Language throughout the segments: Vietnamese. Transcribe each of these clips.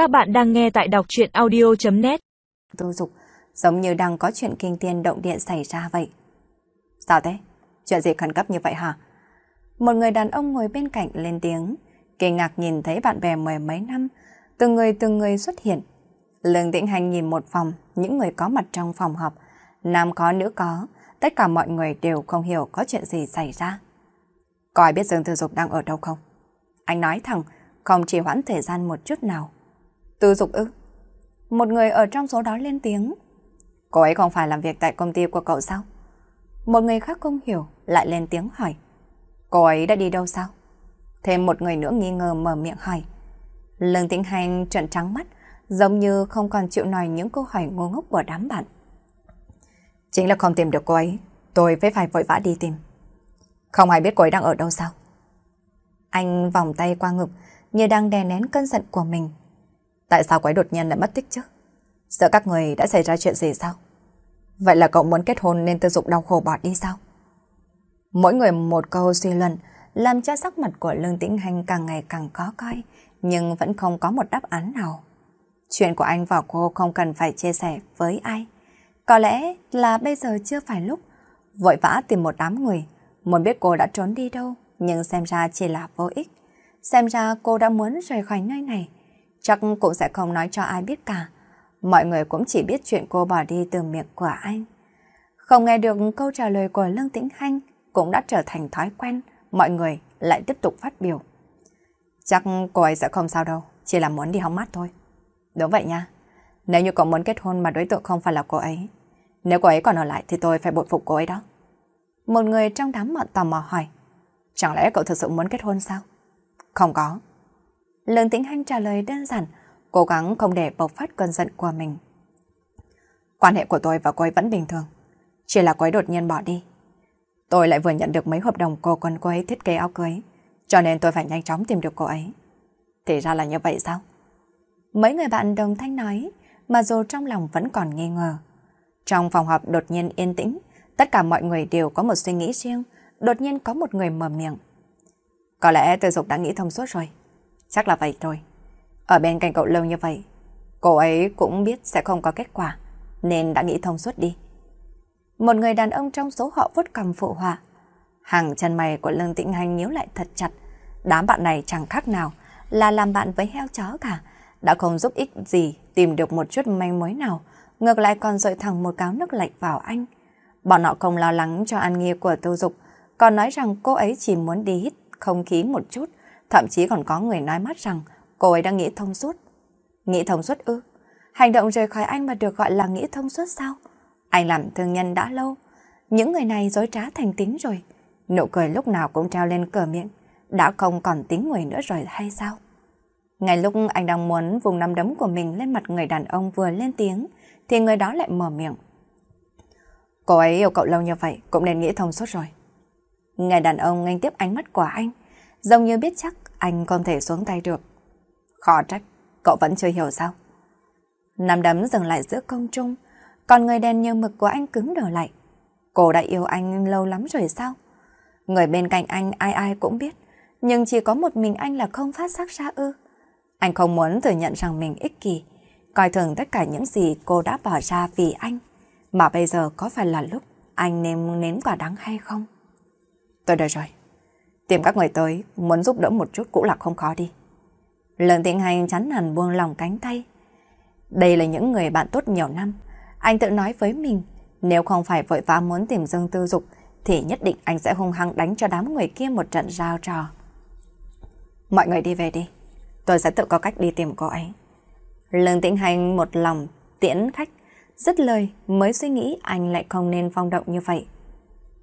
Các bạn đang nghe tại đọc chuyện audio.net Tô Dục giống như đang có chuyện kinh tiên động địa xảy ra vậy. Sao thế? Chuyện gì khẩn cấp như vậy hả? Một người đàn ông ngồi bên cạnh lên tiếng, kinh ngạc nhìn thấy bạn bè mười mấy năm, từng người từng người xuất hiện. Lương Tĩnh Hành nhìn một phòng, những người có mặt trong phòng họp, nam có nữ có, tất cả mọi người đều không hiểu có chuyện gì xảy ra. Có ai biết Dương Tư Dục đang ở đâu không? Anh nói thẳng, không chỉ hoãn thời gian một chút nào. Tư Dục ư? Một người ở trong số đó lên tiếng. Cô ấy không phải làm việc tại công ty của cậu sao? Một người khác không hiểu, lại lên tiếng hỏi. Cô ấy đã đi đâu sao? Thêm một người nữa nghi ngờ mở miệng hỏi. Lương Tĩnh Hành trợn trắng mắt, giống như không còn chịu nổi những câu hỏi ngu ngốc của đám bạn. Chính là không tìm được cô ấy, tôi phải phải vội vã đi tìm. Không ai biết cô ấy đang ở đâu sao? Anh vòng tay qua ngực, như đang đè nén cơn giận của mình. Tại sao quái đột nhiên lại mất tích chứ? Sợ các người đã xảy ra chuyện gì sao? Vậy là cậu muốn kết hôn nên tư dục đau khổ bỏ đi sao? Mỗi người một câu suy luận, làm cho sắc mặt của Lương Tĩnh Hành càng ngày càng khó coi, nhưng vẫn không có một đáp án nào. Chuyện của anh và cô không cần phải chia sẻ với ai. Có lẽ là bây giờ chưa phải lúc vội vã tìm một đám người, muốn biết cô đã trốn đi đâu, nhưng xem ra chỉ là vô ích. Xem ra cô đã muốn rời khỏi nơi này, chắc cũng sẽ không nói cho ai biết cả. Mọi người cũng chỉ biết chuyện cô bỏ đi từ miệng của anh. Không nghe được câu trả lời của Lương Tĩnh Hanh cũng đã trở thành thói quen, mọi người lại tiếp tục phát biểu. Chắc cô ấy sẽ không sao đâu, chỉ là muốn đi hóng mát thôi. Đúng vậy nha. Nếu như cậu muốn kết hôn mà đối tượng không phải là cô ấy, nếu cô ấy còn ở lại thì tôi phải bội phục cô ấy đó. Một người trong đám mọn tò mò hỏi, chẳng lẽ cậu thực sự muốn kết hôn sao? Không có. Lương Tĩnh Hanh trả lời đơn giản, cố gắng không để bộc phát cơn giận của mình. Quan hệ của tôi và cô ấy vẫn bình thường, chỉ là cô ấy đột nhiên bỏ đi. Tôi lại vừa nhận được mấy hợp đồng cô con cô ấy thiết kế áo cưới, cho nên tôi phải nhanh chóng tìm được cô ấy. Thì ra là như vậy sao? Mấy người bạn đồng thanh nói, mà dù trong lòng vẫn còn nghi ngờ. Trong phòng họp đột nhiên yên tĩnh, tất cả mọi người đều có một suy nghĩ riêng, đột nhiên có một người mở miệng. Có lẽ Tư Dục đã nghĩ thông suốt rồi. Chắc là vậy thôi. Ở bên cạnh cậu lâu như vậy, cô ấy cũng biết sẽ không có kết quả, nên đã nghĩ thông suốt đi. Một người đàn ông trong số họ vuốt cầm phụ họa. Hàng chân mày của Lương Tĩnh Hành nhíu lại thật chặt. Đám bạn này chẳng khác nào là làm bạn với heo chó cả. Đã không giúp ích gì tìm được một chút manh mối nào, ngược lại còn dội thẳng một cáo nước lạnh vào anh. Bọn họ không lo lắng cho an nghi của tư dục, còn nói rằng cô ấy chỉ muốn đi hít không khí một chút, thậm chí còn có người nói mắt rằng cô ấy đang nghĩ thông suốt. Nghĩ thông suốt ư? Hành động rời khỏi anh mà được gọi là nghĩ thông suốt sao? Anh làm thương nhân đã lâu, những người này dối trá thành tính rồi. Nụ cười lúc nào cũng treo lên cờ miệng, đã không còn tính người nữa rồi hay sao? Ngay lúc anh đang muốn vùng nắm đấm của mình lên mặt người đàn ông vừa lên tiếng, thì người đó lại mở miệng. Cô ấy yêu cậu lâu như vậy, cũng nên nghĩ thông suốt rồi. Người đàn ông ngay tiếp ánh mắt của anh, giống như biết chắc anh không thể xuống tay được. Khó trách, cậu vẫn chưa hiểu sao. Nắm đấm dừng lại giữa công trung, còn người đen như mực của anh cứng đờ lại. Cô đã yêu anh lâu lắm rồi sao? Người bên cạnh anh ai ai cũng biết, nhưng chỉ có một mình anh là không phát sắc ra ư. Anh không muốn thừa nhận rằng mình ích kỷ, coi thường tất cả những gì cô đã bỏ ra vì anh. Mà bây giờ có phải là lúc anh nên nếm quả đắng hay không? Tôi đợi rồi. Tìm các người tới, muốn giúp đỡ một chút cũng là không khó đi. Lương tiện hành chắn hẳn buông lòng cánh tay. Đây là những người bạn tốt nhiều năm. Anh tự nói với mình, nếu không phải vội vã muốn tìm Dương Tư Dục, thì nhất định anh sẽ hung hăng đánh cho đám người kia một trận giao trò. Mọi người đi về đi, tôi sẽ tự có cách đi tìm cô ấy. Lương Tĩnh Hành một lòng tiễn khách, dứt lời mới suy nghĩ anh lại không nên phong động như vậy.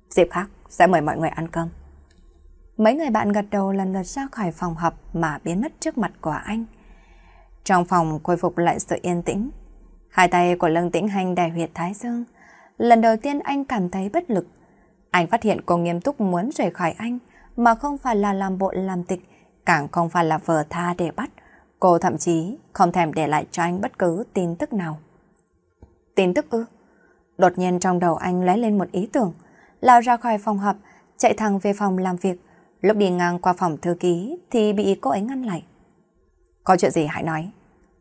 Dịp khác sẽ mời mọi người ăn cơm. Mấy người bạn gật đầu lần lượt ra khỏi phòng họp mà biến mất trước mặt của anh. Trong phòng khôi phục lại sự yên tĩnh. Hai tay của Lương Tĩnh Hành đè huyệt thái dương. Lần đầu tiên anh cảm thấy bất lực. Anh phát hiện cô nghiêm túc muốn rời khỏi anh, mà không phải là làm bộ làm tịch, càng không phải là vờ tha để bắt. Cô thậm chí không thèm để lại cho anh bất cứ tin tức nào. Tin tức ư? Đột nhiên trong đầu anh lóe lên một ý tưởng, lao ra khỏi phòng họp, chạy thẳng về phòng làm việc. Lúc đi ngang qua phòng thư ký thì bị cô ấy ngăn lại. Có chuyện gì hãy nói.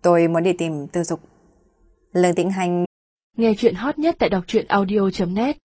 Tôi muốn đi tìm tư dục. Lương Tĩnh Hành Nghe chuyện hot nhất tại đọc truyện audio.net